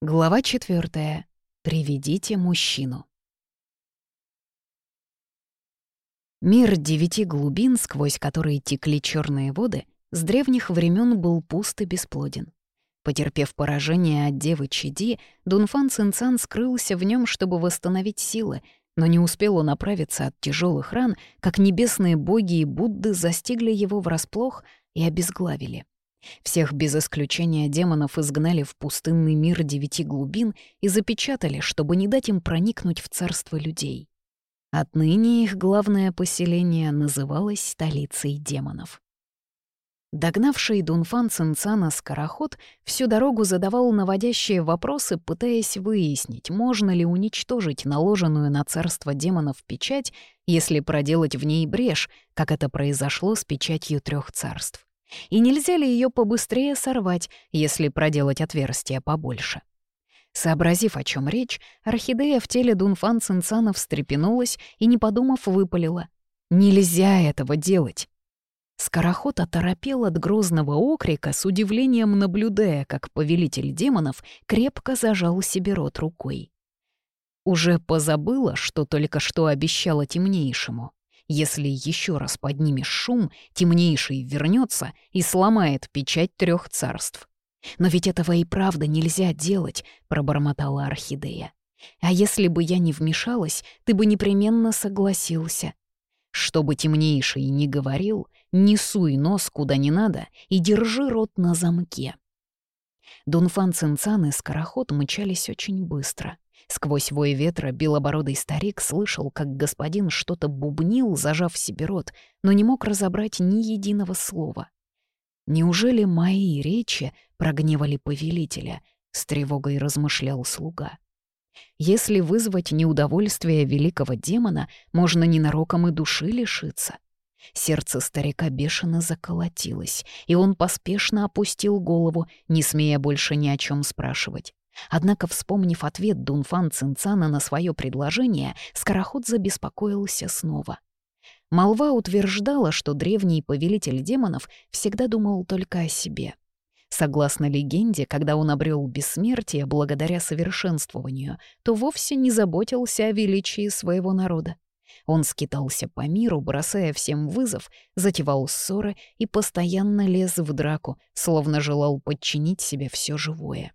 Глава четвертая. Приведите мужчину. Мир девяти глубин, сквозь которые текли черные воды, с древних времен был пуст и бесплоден. Потерпев поражение от девы Чиди, Дунфан Цинцан скрылся в нем, чтобы восстановить силы, но не успел он оправиться от тяжелых ран, как небесные боги и Будды застигли его врасплох и обезглавили. Всех без исключения демонов изгнали в пустынный мир девяти глубин и запечатали, чтобы не дать им проникнуть в царство людей. Отныне их главное поселение называлось столицей демонов. Догнавший Дунфан Цинцана скороход всю дорогу задавал наводящие вопросы, пытаясь выяснить, можно ли уничтожить наложенную на царство демонов печать, если проделать в ней брешь, как это произошло с печатью трех царств. И нельзя ли ее побыстрее сорвать, если проделать отверстие побольше? Сообразив, о чем речь, орхидея в теле Дунфан Цинцана встрепенулась и, не подумав, выпалила. «Нельзя этого делать!» Скороход оторопел от грозного окрика, с удивлением наблюдая, как повелитель демонов крепко зажал себе рот рукой. Уже позабыла, что только что обещала темнейшему. Если еще раз поднимешь шум, темнейший вернется и сломает печать трех царств. «Но ведь этого и правда нельзя делать», — пробормотала Орхидея. «А если бы я не вмешалась, ты бы непременно согласился. Что бы темнейший ни говорил, не суй нос куда не надо и держи рот на замке». Дунфан Цинцан и Скороход мчались очень быстро. Сквозь вой ветра белобородый старик слышал, как господин что-то бубнил, зажав себе рот, но не мог разобрать ни единого слова. «Неужели мои речи прогневали повелителя?» — с тревогой размышлял слуга. «Если вызвать неудовольствие великого демона, можно ненароком и души лишиться». Сердце старика бешено заколотилось, и он поспешно опустил голову, не смея больше ни о чем спрашивать. Однако, вспомнив ответ Дунфан Цинцана на свое предложение, Скороход забеспокоился снова. Молва утверждала, что древний повелитель демонов всегда думал только о себе. Согласно легенде, когда он обрел бессмертие благодаря совершенствованию, то вовсе не заботился о величии своего народа. Он скитался по миру, бросая всем вызов, затевал ссоры и постоянно лез в драку, словно желал подчинить себе все живое.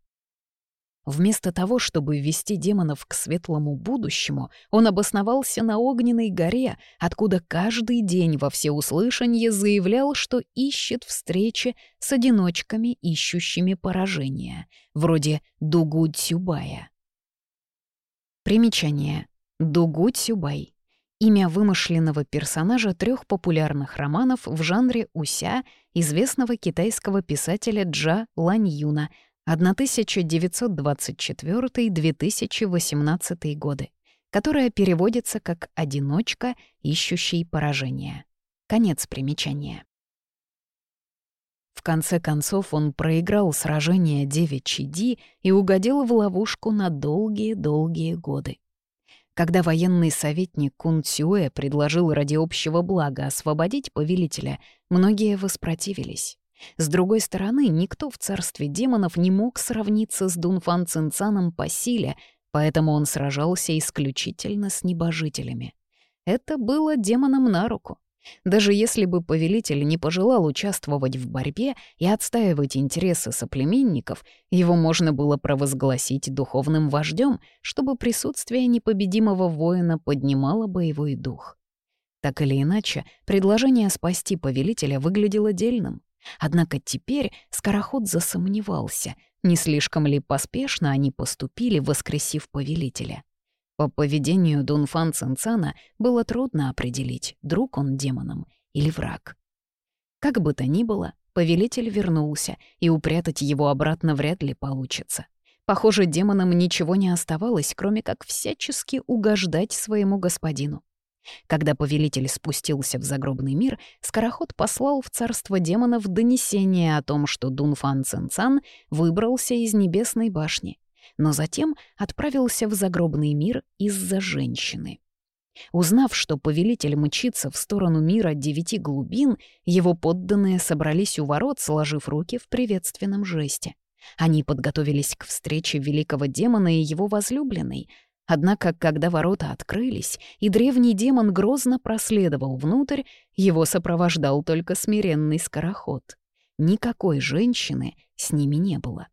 Вместо того, чтобы ввести демонов к светлому будущему, он обосновался на огненной горе, откуда каждый день во всеуслышанье заявлял, что ищет встречи с одиночками, ищущими поражения, вроде Дугу Цюбая. Примечание. Дугу Цюбай. Имя вымышленного персонажа трех популярных романов в жанре уся известного китайского писателя Джа Ланьюна — 1924-2018 годы, которая переводится как «одиночка, ищущий поражение». Конец примечания. В конце концов он проиграл сражение девять Ди и угодил в ловушку на долгие-долгие годы. Когда военный советник Кун Цюэ предложил ради общего блага освободить повелителя, многие воспротивились. С другой стороны, никто в царстве демонов не мог сравниться с Дунфан Цинцаном по силе, поэтому он сражался исключительно с небожителями. Это было демонам на руку. Даже если бы повелитель не пожелал участвовать в борьбе и отстаивать интересы соплеменников, его можно было провозгласить духовным вождем, чтобы присутствие непобедимого воина поднимало боевой дух. Так или иначе, предложение спасти повелителя выглядело дельным. Однако теперь скороход засомневался, не слишком ли поспешно они поступили, воскресив повелителя. По поведению Дунфан Цинцана было трудно определить, друг он демоном или враг. Как бы то ни было, повелитель вернулся, и упрятать его обратно вряд ли получится. Похоже, демонам ничего не оставалось, кроме как всячески угождать своему господину. Когда повелитель спустился в загробный мир, Скороход послал в царство демонов донесение о том, что Дунфан Цинцан выбрался из небесной башни, но затем отправился в загробный мир из-за женщины. Узнав, что повелитель мчится в сторону мира девяти глубин, его подданные собрались у ворот, сложив руки в приветственном жесте. Они подготовились к встрече великого демона и его возлюбленной. Однако, когда ворота открылись, и древний демон грозно проследовал внутрь, его сопровождал только смиренный скороход. Никакой женщины с ними не было.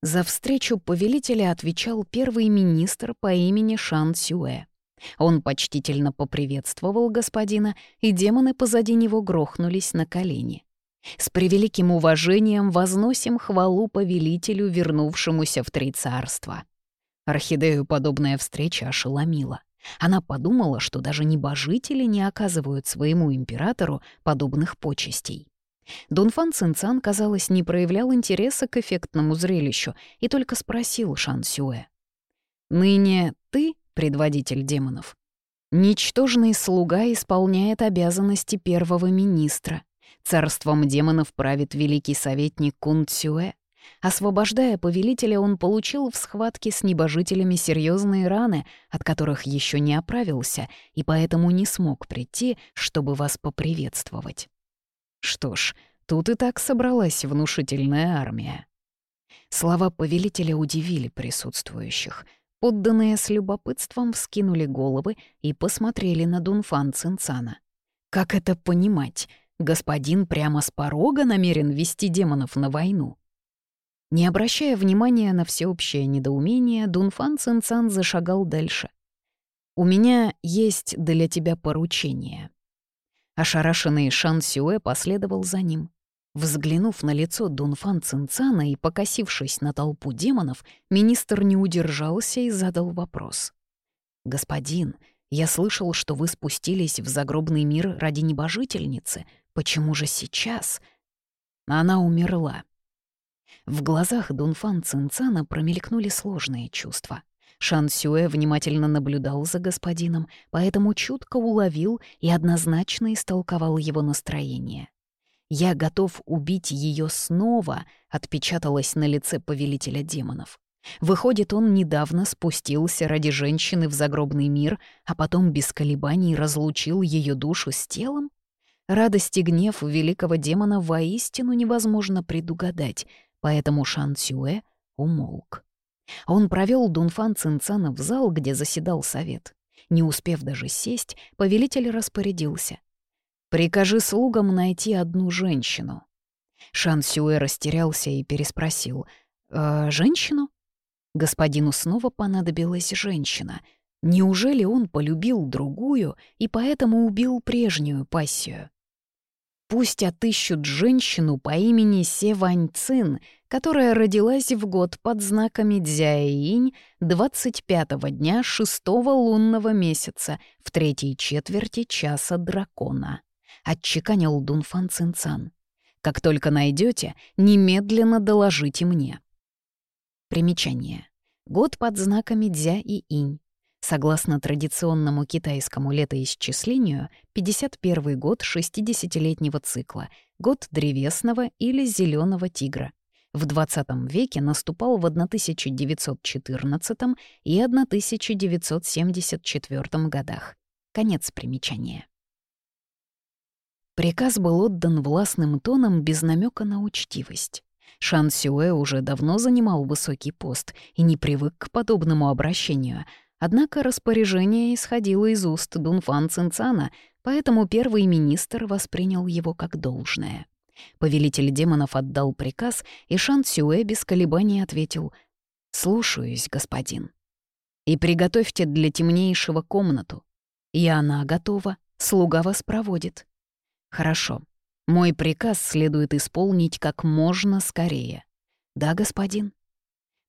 За встречу повелителя отвечал первый министр по имени Шан Сюэ. Он почтительно поприветствовал господина, и демоны позади него грохнулись на колени. С превеликим уважением возносим хвалу повелителю, вернувшемуся в три царства. Орхидею подобная встреча ошеломила. Она подумала, что даже небожители не оказывают своему императору подобных почестей. Дунфан Цинцан, казалось, не проявлял интереса к эффектному зрелищу и только спросил Шан Сюэ. «Ныне ты предводитель демонов. Ничтожный слуга исполняет обязанности первого министра. Царством демонов правит великий советник Кун Цюэ. Освобождая повелителя, он получил в схватке с небожителями серьезные раны, от которых еще не оправился, и поэтому не смог прийти, чтобы вас поприветствовать. Что ж, тут и так собралась внушительная армия. Слова повелителя удивили присутствующих — Подданные с любопытством вскинули головы и посмотрели на Дунфан Цинцана. Как это понимать? Господин прямо с порога намерен вести демонов на войну? Не обращая внимания на всеобщее недоумение, Дунфан Цинцан зашагал дальше. «У меня есть для тебя поручение». Ошарашенный Шан Сюэ последовал за ним. Взглянув на лицо Дунфан Цинцана и покосившись на толпу демонов, министр не удержался и задал вопрос. «Господин, я слышал, что вы спустились в загробный мир ради небожительницы. Почему же сейчас?» Она умерла. В глазах Дунфан Цинцана промелькнули сложные чувства. Шан Сюэ внимательно наблюдал за господином, поэтому чутко уловил и однозначно истолковал его настроение. «Я готов убить ее снова», — отпечаталось на лице повелителя демонов. Выходит, он недавно спустился ради женщины в загробный мир, а потом без колебаний разлучил ее душу с телом? Радость и гнев великого демона воистину невозможно предугадать, поэтому Шан Цюэ умолк. Он провел Дунфан Цинцана в зал, где заседал совет. Не успев даже сесть, повелитель распорядился — Прикажи слугам найти одну женщину». Шан Сюэ растерялся и переспросил. «Э, «Женщину?» Господину снова понадобилась женщина. Неужели он полюбил другую и поэтому убил прежнюю пассию? Пусть отыщут женщину по имени Се Вань Цин, которая родилась в год под знаками Дзяинь 25-го дня шестого лунного месяца в третьей четверти часа дракона. — отчеканил Дунфан Цинцан. «Как только найдете, немедленно доложите мне». Примечание. Год под знаками Дзя и Инь. Согласно традиционному китайскому летоисчислению, 51 год 60-летнего цикла, год древесного или зеленого тигра. В 20 веке наступал в 1914 и 1974 годах. Конец примечания. Приказ был отдан властным тоном без намека на учтивость. Шан Сюэ уже давно занимал высокий пост и не привык к подобному обращению, однако распоряжение исходило из уст Дунфан Цинцана, поэтому первый министр воспринял его как должное. Повелитель демонов отдал приказ, и Шан Сюэ без колебаний ответил «Слушаюсь, господин». «И приготовьте для темнейшего комнату. И она готова, слуга вас проводит». «Хорошо. Мой приказ следует исполнить как можно скорее». «Да, господин».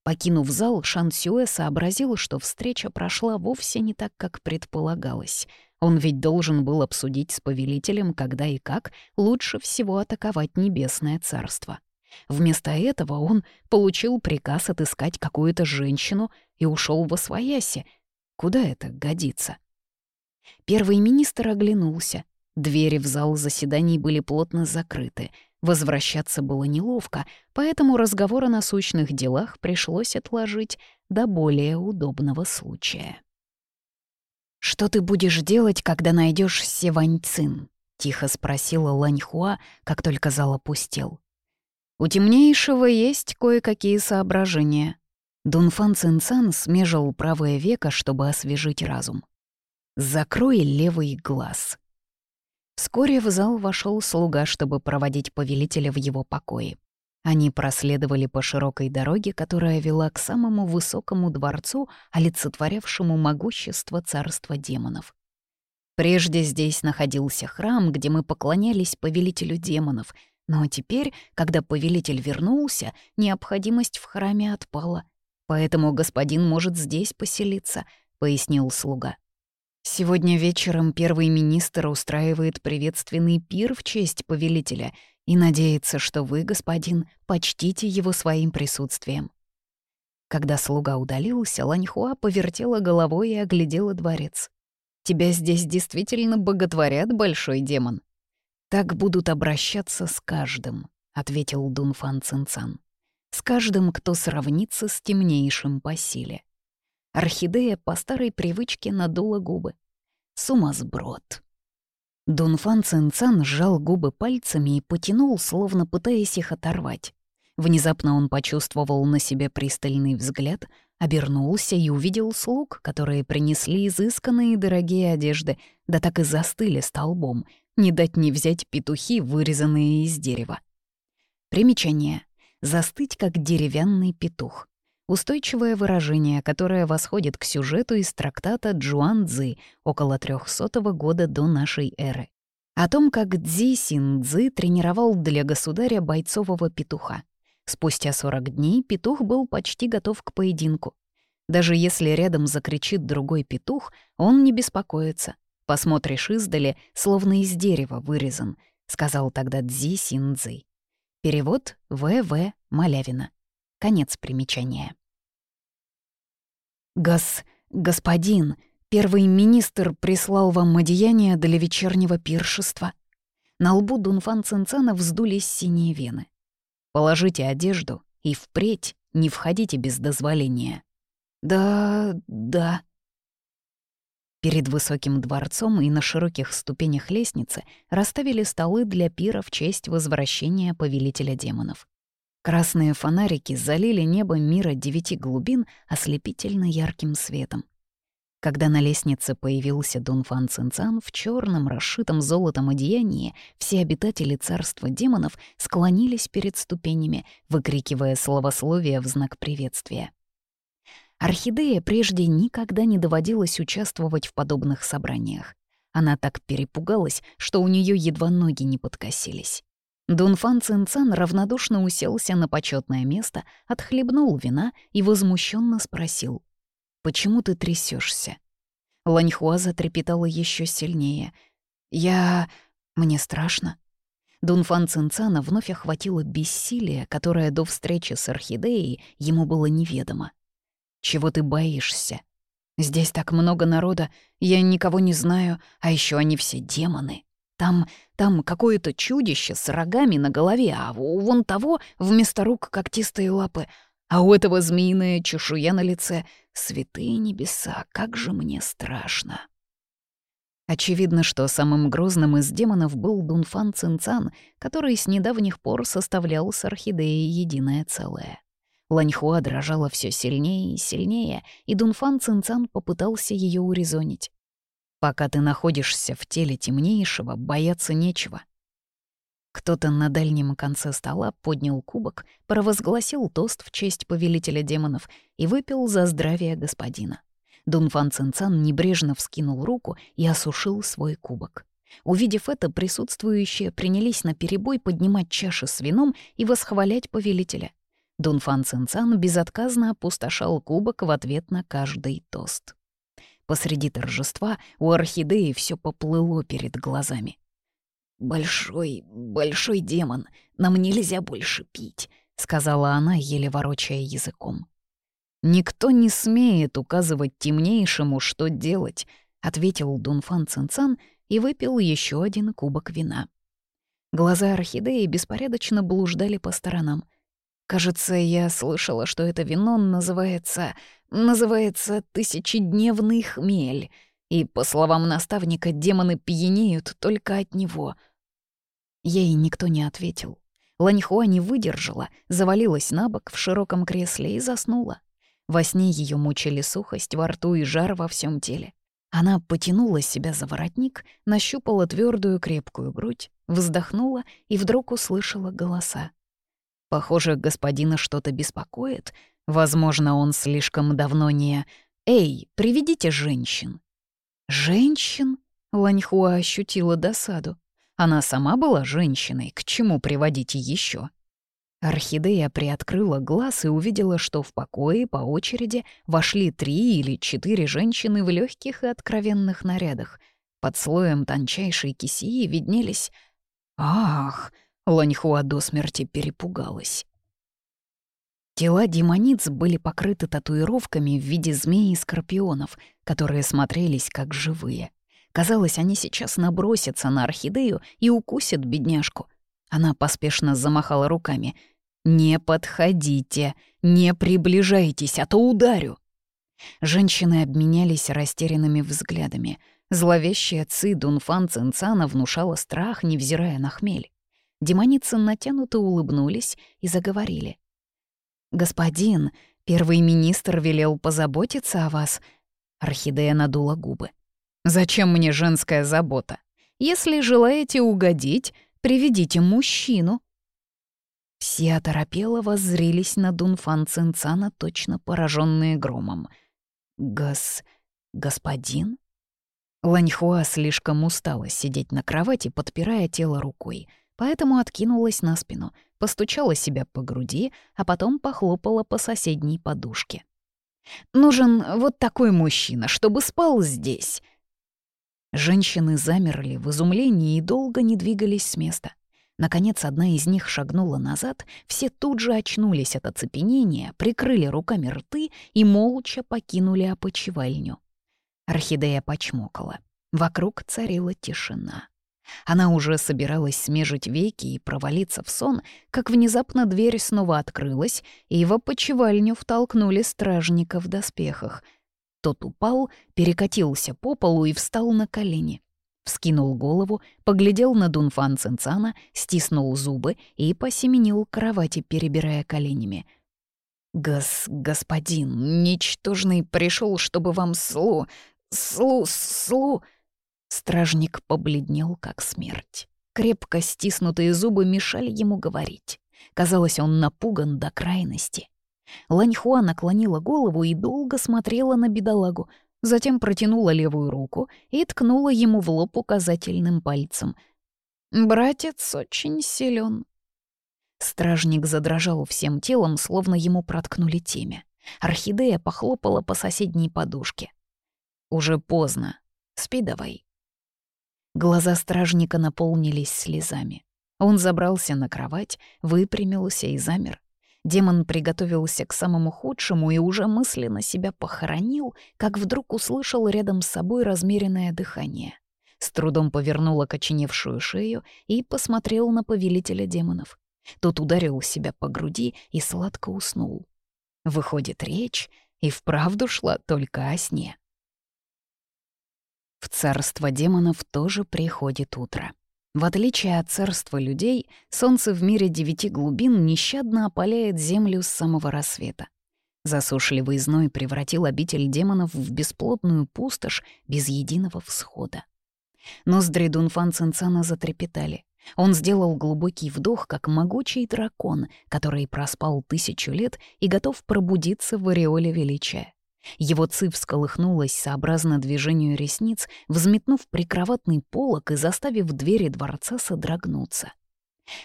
Покинув зал, Шан Сюэ сообразил, что встреча прошла вовсе не так, как предполагалось. Он ведь должен был обсудить с повелителем, когда и как лучше всего атаковать Небесное Царство. Вместо этого он получил приказ отыскать какую-то женщину и ушел во свояси. Куда это годится? Первый министр оглянулся. Двери в зал заседаний были плотно закрыты. Возвращаться было неловко, поэтому разговор о насущных делах пришлось отложить до более удобного случая. «Что ты будешь делать, когда найдешь Севаньцин?» — тихо спросила Ланьхуа, как только зал опустел. У темнейшего есть кое-какие соображения. Дунфан Цинцан смежил правое веко, чтобы освежить разум. «Закрой левый глаз». Вскоре в зал вошел слуга, чтобы проводить повелителя в его покое. Они проследовали по широкой дороге, которая вела к самому высокому дворцу, олицетворявшему могущество царства демонов. Прежде здесь находился храм, где мы поклонялись повелителю демонов, но теперь, когда повелитель вернулся, необходимость в храме отпала. Поэтому господин может здесь поселиться, — пояснил слуга. Сегодня вечером первый министр устраивает приветственный пир в честь повелителя и надеется, что вы, господин, почтите его своим присутствием. Когда слуга удалился, Ланьхуа повертела головой и оглядела дворец. «Тебя здесь действительно боготворят, большой демон?» «Так будут обращаться с каждым», — ответил Дунфан Цинцан. «С каждым, кто сравнится с темнейшим по силе». Орхидея по старой привычке надула губы. Сумасброд. Дунфан Цинцан сжал губы пальцами и потянул, словно пытаясь их оторвать. Внезапно он почувствовал на себе пристальный взгляд, обернулся и увидел слуг, которые принесли изысканные дорогие одежды, да так и застыли столбом, не дать не взять петухи, вырезанные из дерева. Примечание. Застыть, как деревянный петух. Устойчивое выражение, которое восходит к сюжету из трактата Джуан Цзы около 300 года до нашей эры. О том, как Цзи Син Цзы тренировал для государя бойцового петуха. Спустя 40 дней петух был почти готов к поединку. Даже если рядом закричит другой петух, он не беспокоится. Посмотришь издали, словно из дерева вырезан, сказал тогда Цзи Син Цзы. Перевод В.В. Малявина. Конец примечания. «Гос... господин, первый министр прислал вам одеяние для вечернего пиршества». На лбу Дунфан Цинцана вздулись синие вены. «Положите одежду и впредь не входите без дозволения». «Да... да...» Перед высоким дворцом и на широких ступенях лестницы расставили столы для пира в честь возвращения повелителя демонов. Красные фонарики залили небо мира девяти глубин ослепительно ярким светом. Когда на лестнице появился Дунфан Цинцан в черном, расшитом золотом одеянии, все обитатели царства демонов склонились перед ступенями, выкрикивая словословие в знак приветствия. Орхидея прежде никогда не доводилось участвовать в подобных собраниях. Она так перепугалась, что у нее едва ноги не подкосились. Дунфан Цинцан равнодушно уселся на почетное место, отхлебнул вина и возмущенно спросил. «Почему ты трясешься? Ланьхуа затрепетала еще сильнее. «Я... мне страшно». Дунфан Цинцана вновь охватило бессилие, которое до встречи с орхидеей ему было неведомо. «Чего ты боишься? Здесь так много народа, я никого не знаю, а еще они все демоны». Там, там какое-то чудище с рогами на голове, а у вон того вместо рук когтистые лапы, а у этого змеиная чешуя на лице. Святые небеса, как же мне страшно. Очевидно, что самым грозным из демонов был Дунфан Цинцан, который с недавних пор составлял с орхидеей единое целое. Ланьхуа дрожала все сильнее и сильнее, и Дунфан Цинцан попытался ее урезонить. Пока ты находишься в теле темнейшего, бояться нечего. Кто-то на дальнем конце стола поднял кубок, провозгласил тост в честь повелителя демонов и выпил за здравие господина. Дунфан Цинцан небрежно вскинул руку и осушил свой кубок. Увидев это, присутствующие принялись на перебой поднимать чаши с вином и восхвалять повелителя. Дунфан Цинцан безотказно опустошал кубок в ответ на каждый тост. Посреди торжества у орхидеи все поплыло перед глазами. «Большой, большой демон, нам нельзя больше пить», — сказала она, еле ворочая языком. «Никто не смеет указывать темнейшему, что делать», — ответил Дунфан Цинцан и выпил еще один кубок вина. Глаза орхидеи беспорядочно блуждали по сторонам. Кажется, я слышала, что это вино называется... называется «тысячедневный хмель», и, по словам наставника, демоны пьянеют только от него. Ей никто не ответил. Ланьхуа не выдержала, завалилась на бок в широком кресле и заснула. Во сне ее мучили сухость во рту и жар во всем теле. Она потянула себя за воротник, нащупала твердую крепкую грудь, вздохнула и вдруг услышала голоса. Похоже, господина что-то беспокоит. Возможно, он слишком давно не... «Эй, приведите женщин!» «Женщин?» — Ланьхуа ощутила досаду. Она сама была женщиной, к чему приводить еще? Орхидея приоткрыла глаз и увидела, что в покое по очереди вошли три или четыре женщины в легких и откровенных нарядах. Под слоем тончайшей кисии виднелись... Ах! Ланьхуа до смерти перепугалась. Тела демониц были покрыты татуировками в виде змей и скорпионов, которые смотрелись как живые. Казалось, они сейчас набросятся на орхидею и укусят бедняжку. Она поспешно замахала руками — «Не подходите, не приближайтесь, а то ударю!» Женщины обменялись растерянными взглядами. Зловещая Ци Дунфан Цинцана внушала страх, невзирая на хмель. Демоницы натянуто улыбнулись и заговорили. «Господин, первый министр велел позаботиться о вас». Орхидея надула губы. «Зачем мне женская забота? Если желаете угодить, приведите мужчину». Все оторопело воззрились на Дунфан Цинцана, точно пораженные громом. «Гос... господин?» Ланьхуа слишком устала сидеть на кровати, подпирая тело рукой, поэтому откинулась на спину, постучала себя по груди, а потом похлопала по соседней подушке. «Нужен вот такой мужчина, чтобы спал здесь!» Женщины замерли в изумлении и долго не двигались с места. Наконец, одна из них шагнула назад, все тут же очнулись от оцепенения, прикрыли руками рты и молча покинули опочивальню. Орхидея почмокала. Вокруг царила тишина. Она уже собиралась смежить веки и провалиться в сон, как внезапно дверь снова открылась, и в опочивальню втолкнули стражника в доспехах. Тот упал, перекатился по полу и встал на колени. Вскинул голову, поглядел на Дунфан Цинцана, стиснул зубы и посеменил кровати, перебирая коленями. «Гос... господин, ничтожный пришел, чтобы вам слу... слу... слу...» Стражник побледнел, как смерть. Крепко стиснутые зубы мешали ему говорить. Казалось, он напуган до крайности. Ланьхуа наклонила голову и долго смотрела на бедолагу, затем протянула левую руку и ткнула ему в лоб указательным пальцем. «Братец очень силен. Стражник задрожал всем телом, словно ему проткнули темя. Орхидея похлопала по соседней подушке. «Уже поздно. Спи давай». Глаза стражника наполнились слезами. Он забрался на кровать, выпрямился и замер. Демон приготовился к самому худшему и уже мысленно себя похоронил, как вдруг услышал рядом с собой размеренное дыхание. С трудом повернул окоченевшую шею и посмотрел на повелителя демонов. Тот ударил себя по груди и сладко уснул. Выходит, речь и вправду шла только о сне. В царство демонов тоже приходит утро. В отличие от царства людей, солнце в мире девяти глубин нещадно опаляет землю с самого рассвета. Засушливый зной превратил обитель демонов в бесплотную пустошь без единого всхода. Ноздри Дунфан Цинцана затрепетали. Он сделал глубокий вдох, как могучий дракон, который проспал тысячу лет и готов пробудиться в ореоле величия. Его цив всколыхнулась сообразно движению ресниц, взметнув прикроватный полок и заставив двери дворца содрогнуться.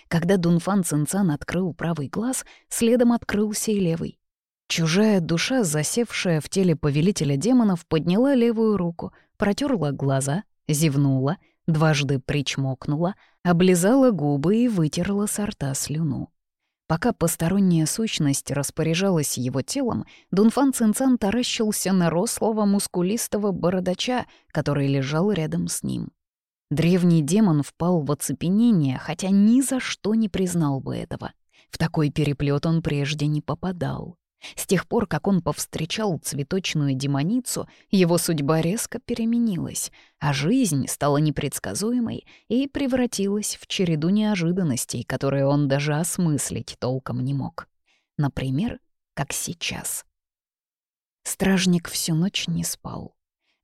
Когда Дунфан Цинцан открыл правый глаз, следом открылся и левый. Чужая душа, засевшая в теле повелителя демонов, подняла левую руку, протерла глаза, зевнула, дважды причмокнула, облизала губы и вытерла с рта слюну. Пока посторонняя сущность распоряжалась его телом, Дунфан Цинцан таращился на рослого мускулистого бородача, который лежал рядом с ним. Древний демон впал в оцепенение, хотя ни за что не признал бы этого. В такой переплет он прежде не попадал. С тех пор, как он повстречал цветочную демоницу, его судьба резко переменилась, а жизнь стала непредсказуемой и превратилась в череду неожиданностей, которые он даже осмыслить толком не мог. Например, как сейчас. Стражник всю ночь не спал.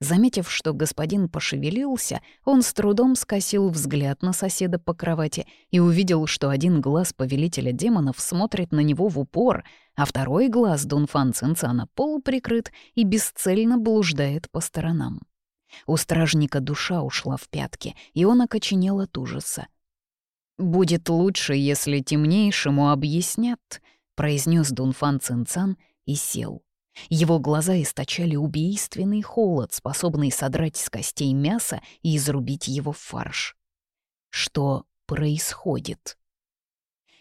Заметив, что господин пошевелился, он с трудом скосил взгляд на соседа по кровати и увидел, что один глаз повелителя демонов смотрит на него в упор, а второй глаз Дунфан Цинцана полуприкрыт и бесцельно блуждает по сторонам. У стражника душа ушла в пятки, и он окоченел от ужаса. «Будет лучше, если темнейшему объяснят», — произнес Дунфан Цинцан и сел. Его глаза источали убийственный холод, способный содрать с костей мясо и изрубить его в фарш. Что происходит?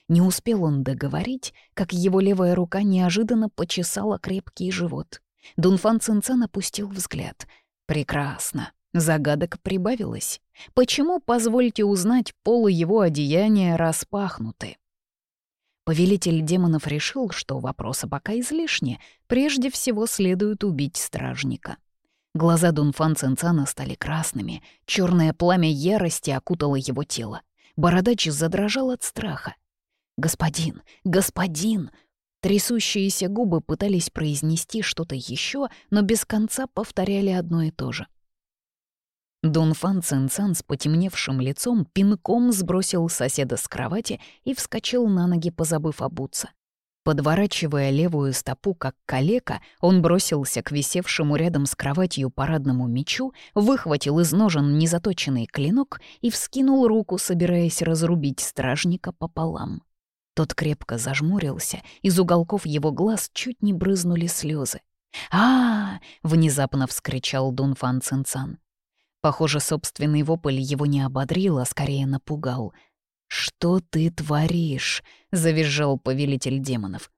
Не успел он договорить, как его левая рука неожиданно почесала крепкий живот. Дунфан Цинцан опустил взгляд. «Прекрасно. Загадок прибавилось. Почему, позвольте узнать, полы его одеяния распахнуты?» Повелитель демонов решил, что вопроса пока излишне, прежде всего следует убить стражника. Глаза Дунфан Цинцана стали красными, черное пламя ярости окутало его тело. Бородач задрожал от страха. «Господин! Господин!» Трясущиеся губы пытались произнести что-то еще, но без конца повторяли одно и то же. Дунфан Цинцан с потемневшим лицом пинком сбросил соседа с кровати и вскочил на ноги, позабыв обуться. Подворачивая левую стопу, как калека, он бросился к висевшему рядом с кроватью парадному мечу, выхватил из ножен незаточенный клинок и вскинул руку, собираясь разрубить стражника пополам. Тот крепко зажмурился, из уголков его глаз чуть не брызнули слезы. а, внезапно вскричал Дунфан Цинцан. Похоже, собственный вопль его не ободрил, а скорее напугал. «Что ты творишь?» — завизжал повелитель демонов.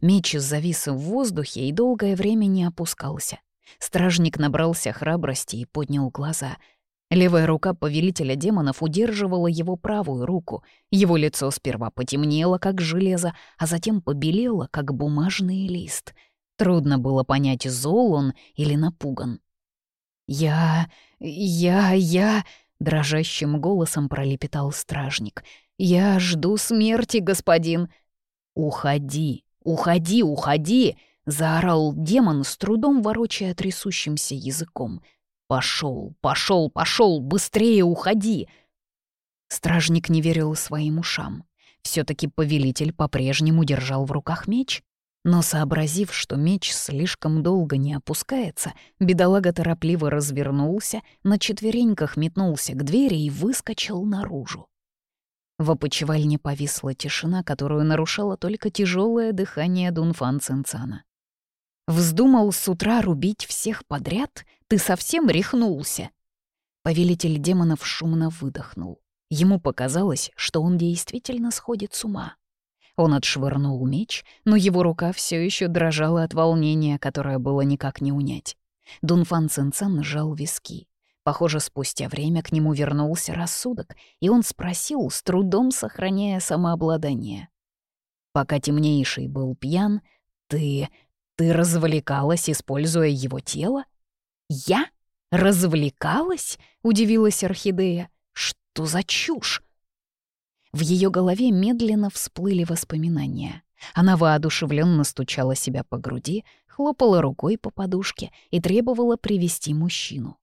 Меч завис в воздухе и долгое время не опускался. Стражник набрался храбрости и поднял глаза. Левая рука повелителя демонов удерживала его правую руку. Его лицо сперва потемнело, как железо, а затем побелело, как бумажный лист. Трудно было понять, зол он или напуган. «Я... я... я...» — дрожащим голосом пролепетал стражник. «Я жду смерти, господин!» «Уходи! Уходи! Уходи!» — заорал демон, с трудом ворочая трясущимся языком. «Пошел, пошел, пошел! Быстрее уходи!» Стражник не верил своим ушам. все таки повелитель по-прежнему держал в руках меч. Но сообразив, что меч слишком долго не опускается, бедолага торопливо развернулся, на четвереньках метнулся к двери и выскочил наружу. В опочивальне повисла тишина, которую нарушало только тяжелое дыхание Дунфан Цинцана. «Вздумал с утра рубить всех подряд? Ты совсем рехнулся?» Повелитель демонов шумно выдохнул. Ему показалось, что он действительно сходит с ума. Он отшвырнул меч, но его рука все еще дрожала от волнения, которое было никак не унять. Дунфан Цинцан сжал виски. Похоже, спустя время к нему вернулся рассудок, и он спросил, с трудом сохраняя самообладание. «Пока темнейший был пьян, ты... ты развлекалась, используя его тело?» «Я? Развлекалась?» — удивилась Орхидея. «Что за чушь?» В ее голове медленно всплыли воспоминания. Она воодушевленно стучала себя по груди, хлопала рукой по подушке и требовала привести мужчину.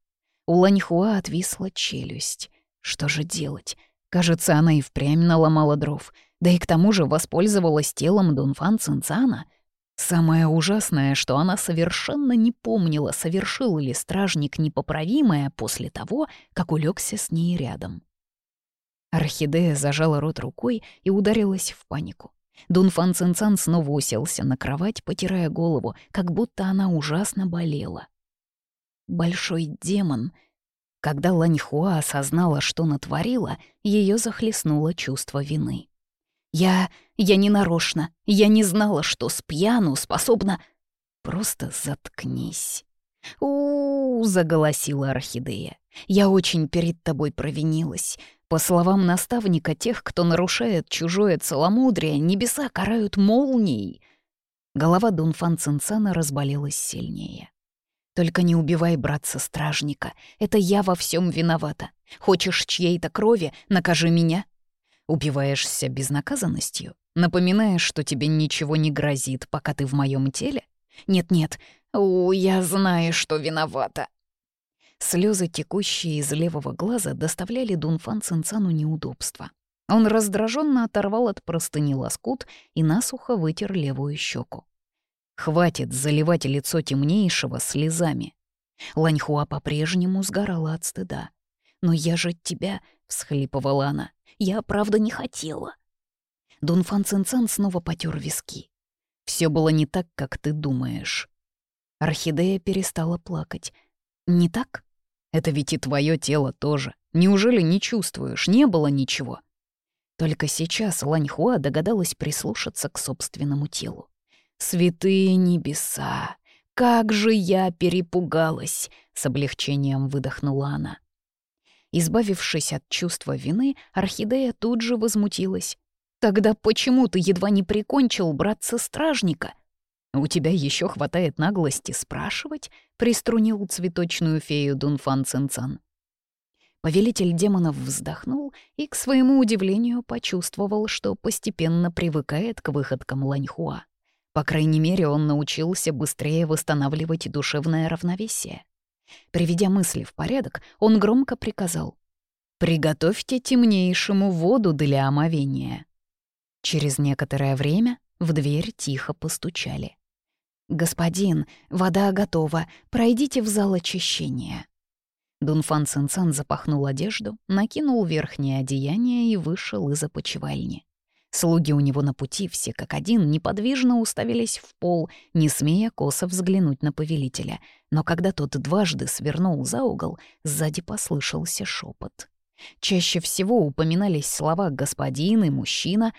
У Ланьхуа отвисла челюсть. Что же делать? Кажется, она и впрямь наломала дров, да и к тому же воспользовалась телом Дунфан Цинцана. Самое ужасное, что она совершенно не помнила, совершил ли стражник непоправимое после того, как улегся с ней рядом. Орхидея зажала рот рукой и ударилась в панику. Дунфан Цинцан снова уселся на кровать, потирая голову, как будто она ужасно болела. Большой демон. Когда Ланьхуа осознала, что натворила, ее захлестнуло чувство вины. «Я... я не нарочно. Я не знала, что с пьяну способна...» «Просто заткнись». «У-у-у», заголосила Орхидея. «Я очень перед тобой провинилась. По словам наставника, тех, кто нарушает чужое целомудрие, небеса карают молнией. Голова Дунфан Цинцана разболелась сильнее. «Только не убивай братца-стражника. Это я во всем виновата. Хочешь чьей-то крови, накажи меня. Убиваешься безнаказанностью? Напоминаешь, что тебе ничего не грозит, пока ты в моем теле? Нет-нет, у, я знаю, что виновата». Слезы, текущие из левого глаза, доставляли Дунфан Цинцану неудобства. Он раздраженно оторвал от простыни лоскут и насухо вытер левую щеку. «Хватит заливать лицо темнейшего слезами». Ланьхуа по-прежнему сгорала от стыда. «Но я же тебя...» — всхлипывала она. «Я, правда, не хотела». Дунфан Цинцан снова потер виски. Все было не так, как ты думаешь». Орхидея перестала плакать. «Не так? Это ведь и твое тело тоже. Неужели не чувствуешь? Не было ничего?» Только сейчас Ланьхуа догадалась прислушаться к собственному телу. «Святые небеса! Как же я перепугалась!» — с облегчением выдохнула она. Избавившись от чувства вины, Орхидея тут же возмутилась. «Тогда почему ты едва не прикончил братца-стражника?» «У тебя еще хватает наглости спрашивать?» — приструнил цветочную фею Дунфан Цинцан. Повелитель демонов вздохнул и, к своему удивлению, почувствовал, что постепенно привыкает к выходкам Ланьхуа. По крайней мере, он научился быстрее восстанавливать душевное равновесие. Приведя мысли в порядок, он громко приказал «Приготовьте темнейшему воду для омовения». Через некоторое время в дверь тихо постучали. «Господин, вода готова, пройдите в зал очищения». Дунфан Цинцан запахнул одежду, накинул верхнее одеяние и вышел из опочивальни. Слуги у него на пути все как один неподвижно уставились в пол, не смея косо взглянуть на повелителя. Но когда тот дважды свернул за угол, сзади послышался шепот. Чаще всего упоминались слова «господин» и «мужчина».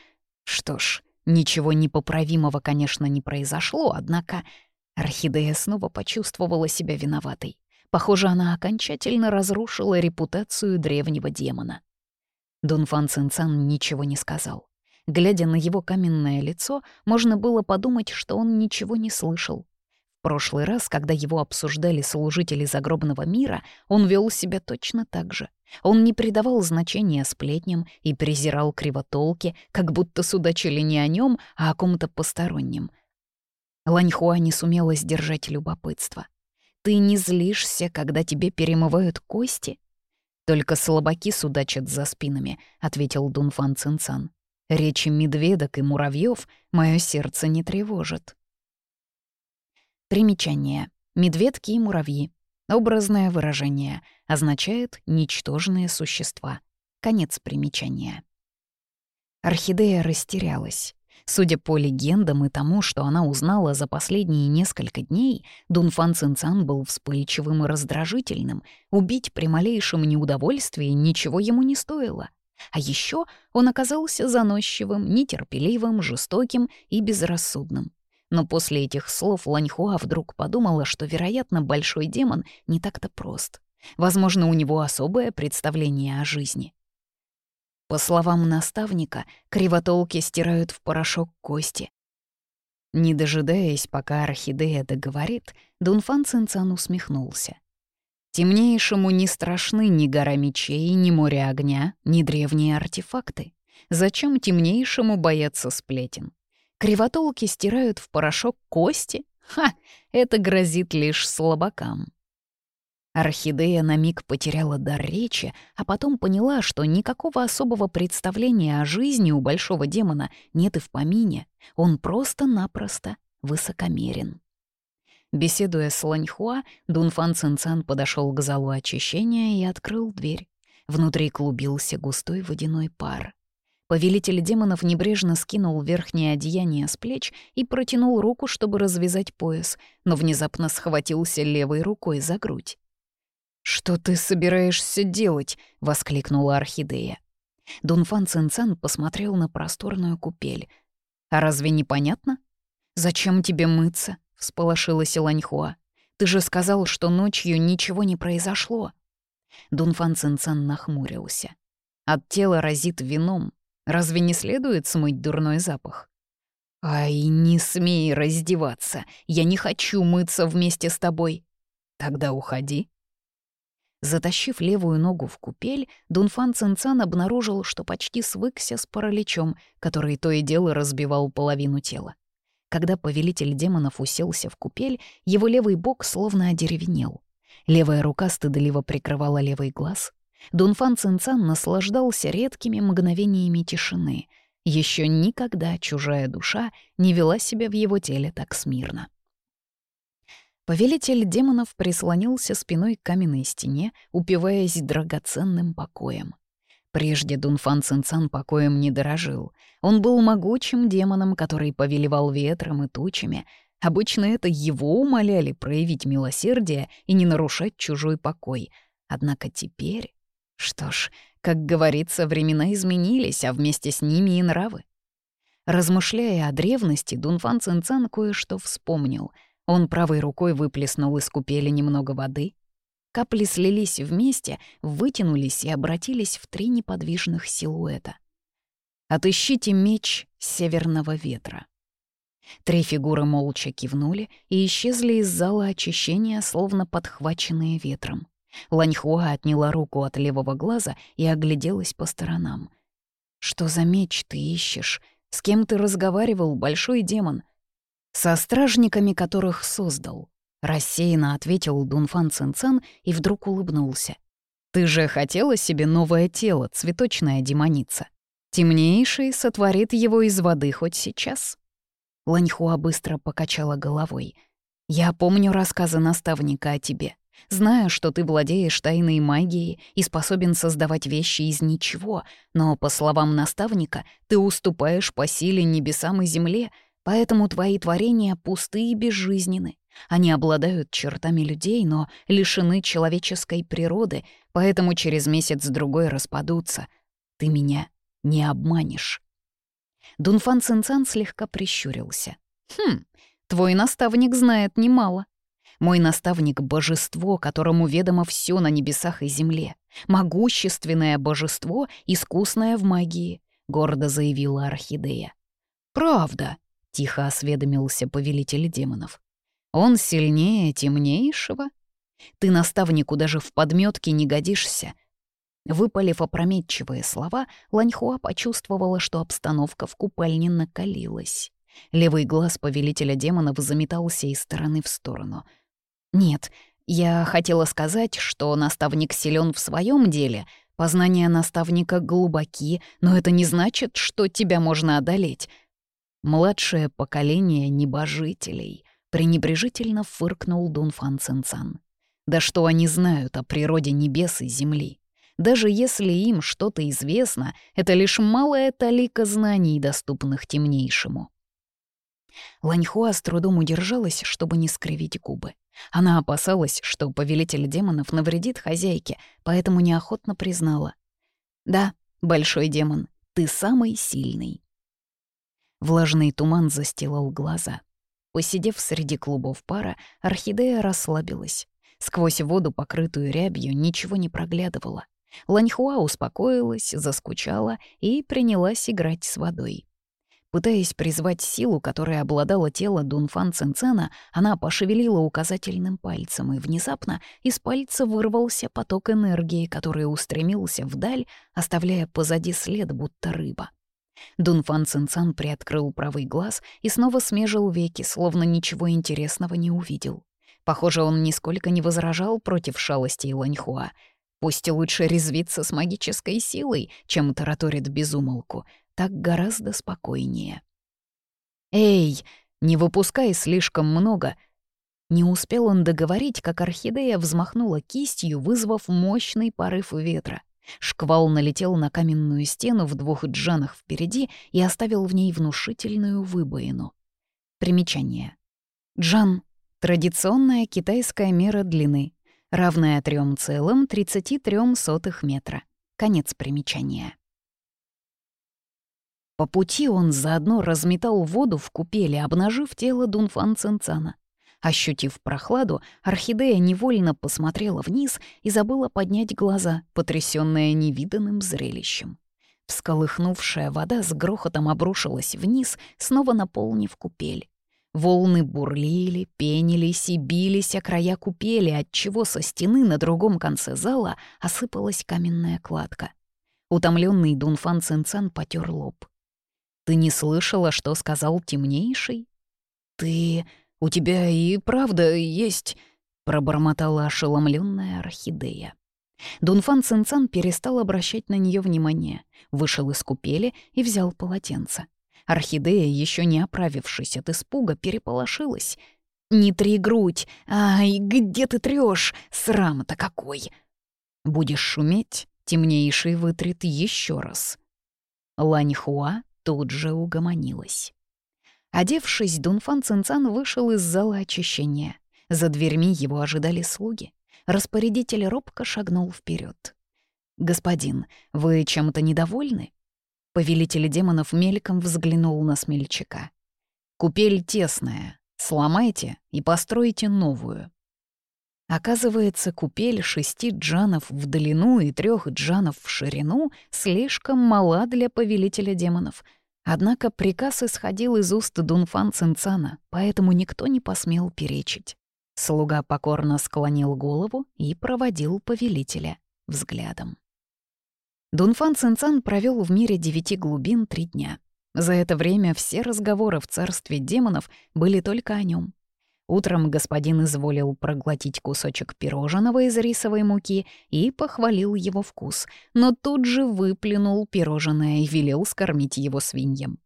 Что ж, ничего непоправимого, конечно, не произошло, однако Орхидея снова почувствовала себя виноватой. Похоже, она окончательно разрушила репутацию древнего демона. Дунфан Цинцан ничего не сказал. Глядя на его каменное лицо, можно было подумать, что он ничего не слышал. В прошлый раз, когда его обсуждали служители загробного мира, он вел себя точно так же. Он не придавал значения сплетням и презирал кривотолки, как будто судачили не о нем, а о ком-то постороннем. Ланьхуа не сумела сдержать любопытство. Ты не злишься, когда тебе перемывают кости? Только слабаки судачат за спинами, ответил Дунфан Цинцан. Речи медведок и муравьев мое сердце не тревожит. Примечание. Медведки и муравьи. Образное выражение. Означает «ничтожные существа». Конец примечания. Орхидея растерялась. Судя по легендам и тому, что она узнала за последние несколько дней, Дунфан Цинцан был вспыльчивым и раздражительным. Убить при малейшем неудовольствии ничего ему не стоило. А еще он оказался заносчивым, нетерпеливым, жестоким и безрассудным. Но после этих слов Ланьхуа вдруг подумала, что, вероятно, большой демон не так-то прост. Возможно, у него особое представление о жизни. По словам наставника, кривотолки стирают в порошок кости. Не дожидаясь, пока орхидея договорит, Дунфан Цинцан усмехнулся. Темнейшему не страшны ни гора мечей, ни море огня, ни древние артефакты. Зачем темнейшему бояться сплетен? Кривотолки стирают в порошок кости? Ха! Это грозит лишь слабакам. Орхидея на миг потеряла дар речи, а потом поняла, что никакого особого представления о жизни у большого демона нет и в помине. Он просто-напросто высокомерен. Беседуя с Ланьхуа, Дунфан Цинцан подошел к залу очищения и открыл дверь. Внутри клубился густой водяной пар. Повелитель демонов небрежно скинул верхнее одеяние с плеч и протянул руку, чтобы развязать пояс, но внезапно схватился левой рукой за грудь. «Что ты собираешься делать?» — воскликнула Орхидея. Дунфан Цинцан посмотрел на просторную купель. «А разве непонятно? Зачем тебе мыться?» — всполошилась Ланьхуа. «Ты же сказал, что ночью ничего не произошло». Дунфан Цинцан нахмурился. «От тела разит вином. Разве не следует смыть дурной запах?» «Ай, не смей раздеваться, я не хочу мыться вместе с тобой». «Тогда уходи». Затащив левую ногу в купель, Дунфан Цинцан обнаружил, что почти свыкся с параличом, который то и дело разбивал половину тела. Когда повелитель демонов уселся в купель, его левый бок словно одеревенел. Левая рука стыдливо прикрывала левый глаз. Дунфан Цинцан наслаждался редкими мгновениями тишины. Еще никогда чужая душа не вела себя в его теле так смирно. Повелитель демонов прислонился спиной к каменной стене, упиваясь драгоценным покоем. Прежде Дунфан Цинцан покоем не дорожил. Он был могучим демоном, который повелевал ветром и тучами. Обычно это его умоляли проявить милосердие и не нарушать чужой покой. Однако теперь... Что ж, как говорится, времена изменились, а вместе с ними и нравы. Размышляя о древности, Дунфан Цинцан кое-что вспомнил — он правой рукой выплеснул из купели немного воды. Капли слились вместе, вытянулись и обратились в три неподвижных силуэта. «Отыщите меч северного ветра». Три фигуры молча кивнули и исчезли из зала очищения, словно подхваченные ветром. Ланьхуа отняла руку от левого глаза и огляделась по сторонам. «Что за меч ты ищешь? С кем ты разговаривал, большой демон?» со стражниками которых создал. Рассеянно ответил Дунфан Цинцан и вдруг улыбнулся. «Ты же хотела себе новое тело, цветочная демоница. Темнейший сотворит его из воды хоть сейчас». Ланьхуа быстро покачала головой. «Я помню рассказы наставника о тебе. Знаю, что ты владеешь тайной магией и способен создавать вещи из ничего, но, по словам наставника, ты уступаешь по силе небесам и земле, Поэтому твои творения пусты и безжизненны. Они обладают чертами людей, но лишены человеческой природы, поэтому через месяц-другой распадутся. Ты меня не обманешь. Дунфан Цинцан слегка прищурился. «Хм, твой наставник знает немало. Мой наставник — божество, которому ведомо все на небесах и земле. Могущественное божество, искусное в магии», — гордо заявила Орхидея. «Правда», — тихо осведомился повелитель демонов. «Он сильнее темнейшего? Ты наставнику даже в подметке не годишься». Выпалив опрометчивые слова, Ланьхуа почувствовала, что обстановка в купальне накалилась. Левый глаз повелителя демонов заметался из стороны в сторону. «Нет, я хотела сказать, что наставник силен в своем деле. Познания наставника глубоки, но это не значит, что тебя можно одолеть. Младшее поколение небожителей пренебрежительно фыркнул Дунфан Цинцан. Да что они знают о природе небес и земли? Даже если им что-то известно, это лишь малая талика знаний, доступных темнейшему. Ланьхуа с трудом удержалась, чтобы не скривить губы. Она опасалась, что повелитель демонов навредит хозяйке, поэтому неохотно признала. «Да, большой демон, ты самый сильный». Влажный туман застилал глаза. Посидев среди клубов пара, орхидея расслабилась. Сквозь воду, покрытую рябью, ничего не проглядывало. Ланьхуа успокоилась, заскучала и принялась играть с водой. Пытаясь призвать силу, которой обладало тело Дунфан Цинцена, она пошевелила указательным пальцем, и внезапно из пальца вырвался поток энергии, который устремился вдаль, оставляя позади след, будто рыба. Дунфан Цинцан приоткрыл правый глаз и снова смежил веки, словно ничего интересного не увидел. Похоже, он нисколько не возражал против шалости Ланьхуа. Пусть лучше резвиться с магической силой, чем тараторит безумолку. Так гораздо спокойнее. «Эй, не выпускай слишком много!» Не успел он договорить, как орхидея взмахнула кистью, вызвав мощный порыв ветра. Шквал налетел на каменную стену в двух джанах впереди и оставил в ней внушительную выбоину. Примечание. Джан — традиционная китайская мера длины, равная 3,33 метра. Конец примечания. По пути он заодно разметал воду в купели, обнажив тело Дунфан Цинцана. Ощутив прохладу, орхидея невольно посмотрела вниз и забыла поднять глаза, потрясённая невиданным зрелищем. Всколыхнувшая вода с грохотом обрушилась вниз, снова наполнив купель. Волны бурлили, пенились и бились о края купели, отчего со стены на другом конце зала осыпалась каменная кладка. Утомленный Дунфан Цинцан потер лоб. «Ты не слышала, что сказал темнейший?» «Ты... у тебя и правда есть...» — пробормотала ошеломленная орхидея. Дунфан Цинцан перестал обращать на нее внимание, вышел из купели и взял полотенце. Орхидея, еще не оправившись от испуга, переполошилась. «Не три грудь! Ай, где ты трёшь? Срам-то какой!» «Будешь шуметь, темнейший вытрет еще раз». Ланьхуа тут же угомонилась. Одевшись, Дунфан Цинцан вышел из зала очищения. За дверьми его ожидали слуги. Распорядитель робко шагнул вперед. «Господин, вы чем-то недовольны?» Повелитель демонов мельком взглянул на смельчака. «Купель тесная. Сломайте и постройте новую». Оказывается, купель шести джанов в длину и трех джанов в ширину слишком мала для повелителя демонов. Однако приказ исходил из уст Дунфан Цинцана, поэтому никто не посмел перечить. Слуга покорно склонил голову и проводил повелителя взглядом. Дунфан Цинцан провел в мире девяти глубин три дня. За это время все разговоры в царстве демонов были только о нем. Утром господин изволил проглотить кусочек пирожного из рисовой муки и похвалил его вкус, но тут же выплюнул пирожное и велел скормить его свиньям.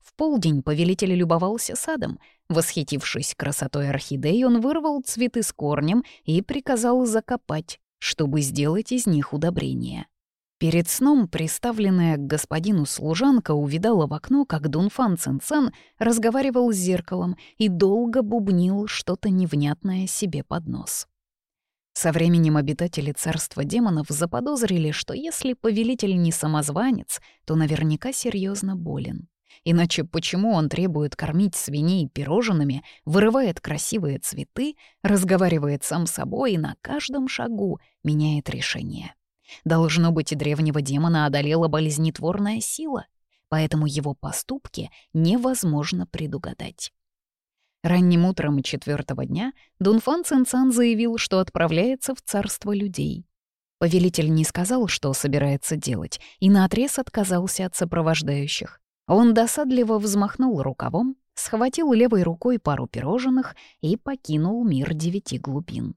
В полдень повелитель любовался садом. Восхитившись красотой орхидей, он вырвал цветы с корнем и приказал закопать, чтобы сделать из них удобрение. Перед сном приставленная к господину служанка увидала в окно, как Дунфан Цинцан разговаривал с зеркалом и долго бубнил что-то невнятное себе под нос. Со временем обитатели царства демонов заподозрили, что если повелитель не самозванец, то наверняка серьезно болен. Иначе почему он требует кормить свиней пирожными, вырывает красивые цветы, разговаривает сам собой и на каждом шагу меняет решение? Должно быть, древнего демона одолела болезнетворная сила, поэтому его поступки невозможно предугадать. Ранним утром четвертого дня Дунфан Цинцан заявил, что отправляется в царство людей. Повелитель не сказал, что собирается делать, и наотрез отказался от сопровождающих. Он досадливо взмахнул рукавом, схватил левой рукой пару пирожных и покинул мир девяти глубин.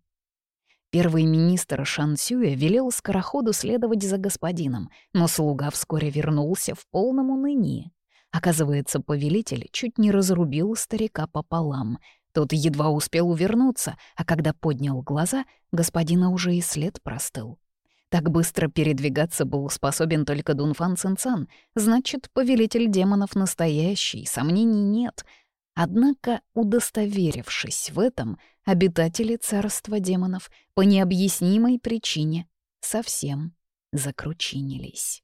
Первый министр Шансюя велел скороходу следовать за господином, но слуга вскоре вернулся в полном унынии. Оказывается, повелитель чуть не разрубил старика пополам. Тот едва успел увернуться, а когда поднял глаза, господина уже и след простыл. Так быстро передвигаться был способен только Дунфан Цинцан, значит, повелитель демонов настоящий, сомнений нет — Однако, удостоверившись в этом, обитатели царства демонов по необъяснимой причине совсем закручинились.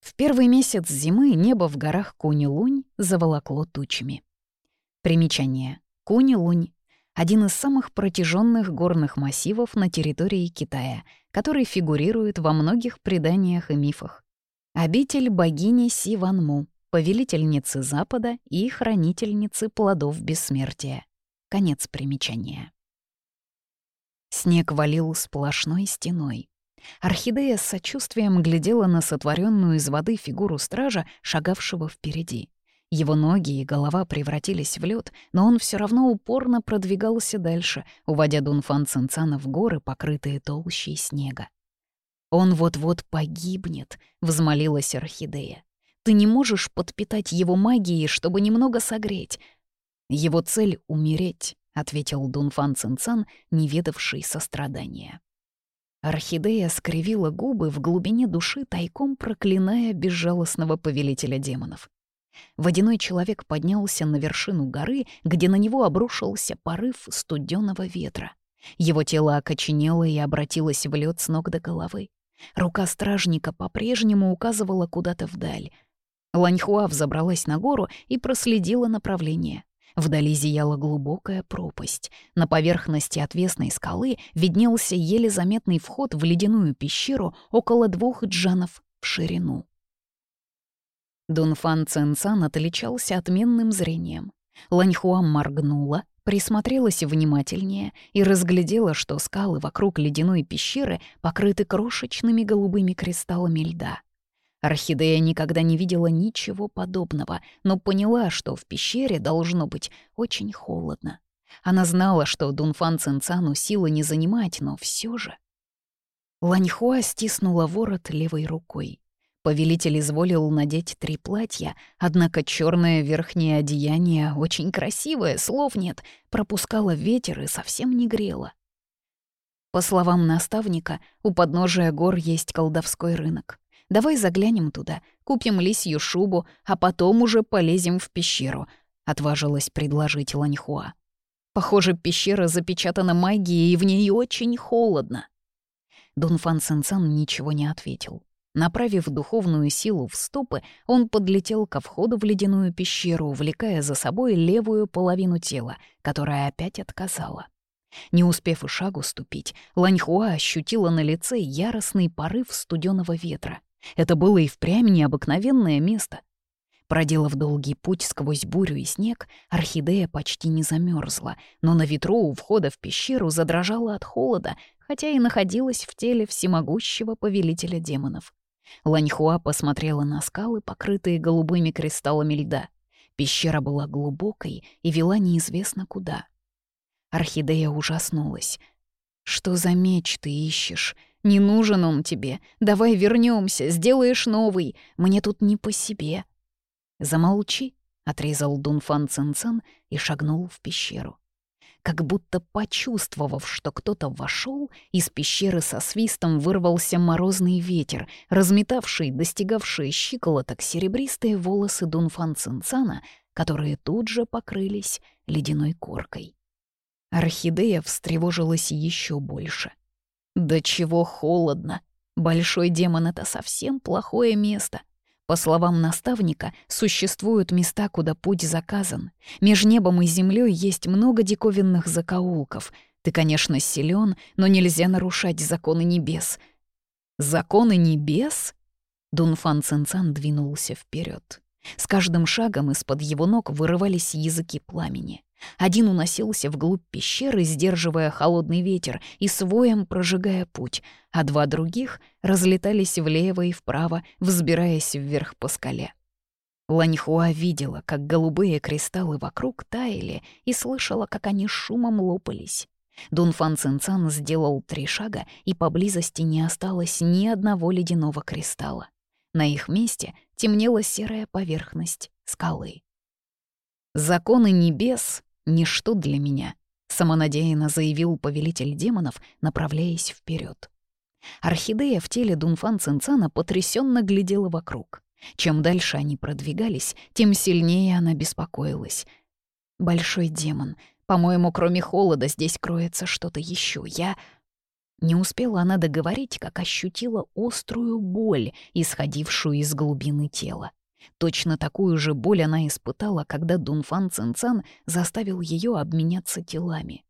В первый месяц зимы небо в горах Куни-Лунь заволокло тучами. Примечание. Куни-Лунь — один из самых протяженных горных массивов на территории Китая, который фигурирует во многих преданиях и мифах. Обитель богини Си Ван Му — повелительницы Запада и хранительницы плодов бессмертия. Конец примечания. Снег валил сплошной стеной. Орхидея с сочувствием глядела на сотворенную из воды фигуру стража, шагавшего впереди. Его ноги и голова превратились в лед, но он все равно упорно продвигался дальше, уводя Дунфан Цинцана в горы, покрытые толщей снега. «Он вот-вот погибнет», — взмолилась Орхидея. Ты не можешь подпитать его магией, чтобы немного согреть. Его цель — умереть, — ответил Дунфан Цинцан, не ведавший сострадания. Орхидея скривила губы в глубине души, тайком проклиная безжалостного повелителя демонов. Водяной человек поднялся на вершину горы, где на него обрушился порыв студенного ветра. Его тело окоченело и обратилось в лед с ног до головы. Рука стражника по-прежнему указывала куда-то вдаль — Ланьхуа взобралась на гору и проследила направление. Вдали зияла глубокая пропасть. На поверхности отвесной скалы виднелся еле заметный вход в ледяную пещеру около двух джанов в ширину. Дунфан Цинцан отличался отменным зрением. Ланьхуа моргнула, присмотрелась внимательнее и разглядела, что скалы вокруг ледяной пещеры покрыты крошечными голубыми кристаллами льда. Орхидея никогда не видела ничего подобного, но поняла, что в пещере должно быть очень холодно. Она знала, что Дунфан Цинцану силы не занимать, но все же... Ланьхуа стиснула ворот левой рукой. Повелитель изволил надеть три платья, однако черное верхнее одеяние, очень красивое, слов нет, пропускало ветер и совсем не грело. По словам наставника, у подножия гор есть колдовской рынок. Давай заглянем туда, купим лисью шубу, а потом уже полезем в пещеру», — отважилась предложить Ланьхуа. «Похоже, пещера запечатана магией, и в ней очень холодно». Дунфан Сенсан ничего не ответил. Направив духовную силу в стопы, он подлетел ко входу в ледяную пещеру, увлекая за собой левую половину тела, которая опять отказала. Не успев и шагу ступить, Ланьхуа ощутила на лице яростный порыв студеного ветра. Это было и впрямь необыкновенное место. Проделав долгий путь сквозь бурю и снег, орхидея почти не замерзла, но на ветру у входа в пещеру задрожала от холода, хотя и находилась в теле всемогущего повелителя демонов. Ланьхуа посмотрела на скалы, покрытые голубыми кристаллами льда. Пещера была глубокой и вела неизвестно куда. Орхидея ужаснулась. «Что за меч ты ищешь? Не нужен он тебе. Давай вернемся, сделаешь новый. Мне тут не по себе». «Замолчи», — отрезал Дунфан Цинцан и шагнул в пещеру. Как будто почувствовав, что кто-то вошел, из пещеры со свистом вырвался морозный ветер, разметавший достигавшие щиколоток серебристые волосы Дунфан Цинцана, которые тут же покрылись ледяной коркой. Орхидея встревожилась еще больше. Да чего холодно. Большой демон — это совсем плохое место. По словам наставника, существуют места, куда путь заказан. Меж небом и землей есть много диковинных закоулков. Ты, конечно, силен, но нельзя нарушать законы небес. Законы небес? Дунфан Цинцан двинулся вперед. С каждым шагом из-под его ног вырывались языки пламени. Один уносился вглубь пещеры, сдерживая холодный ветер и своем прожигая путь, а два других разлетались влево и вправо, взбираясь вверх по скале. Ланьхуа видела, как голубые кристаллы вокруг таяли, и слышала, как они шумом лопались. Дунфан Цинцан сделал три шага, и поблизости не осталось ни одного ледяного кристалла. На их месте темнела серая поверхность скалы. Законы небес ничто для меня», — самонадеянно заявил повелитель демонов, направляясь вперед. Орхидея в теле Дунфан Цинцана потрясенно глядела вокруг. Чем дальше они продвигались, тем сильнее она беспокоилась. «Большой демон. По-моему, кроме холода здесь кроется что-то еще. Я...» Не успела она договорить, как ощутила острую боль, исходившую из глубины тела. Точно такую же боль она испытала, когда Дунфан Цинцан заставил ее обменяться телами.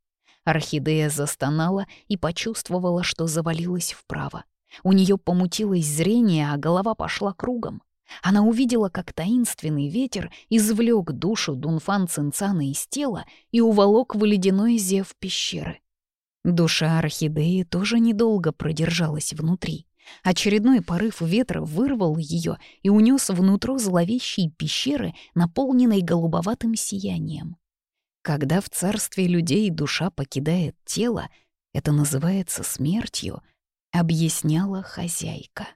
Орхидея застонала и почувствовала, что завалилась вправо. У нее помутилось зрение, а голова пошла кругом. Она увидела, как таинственный ветер извлек душу Дунфан Цинцана из тела и уволок в ледяной зев пещеры. Душа орхидеи тоже недолго продержалась внутри. Очередной порыв ветра вырвал ее и унес внутрь зловещей пещеры, наполненной голубоватым сиянием. Когда в царстве людей душа покидает тело, это называется смертью, объясняла хозяйка.